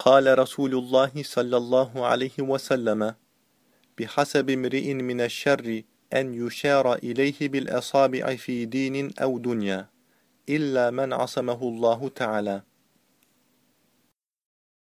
قال رسول الله صلى الله عليه وسلم بحسب امرئ من الشر أن يشار إليه بالأصابع في دين أو دنيا إلا من عصمه الله تعالى.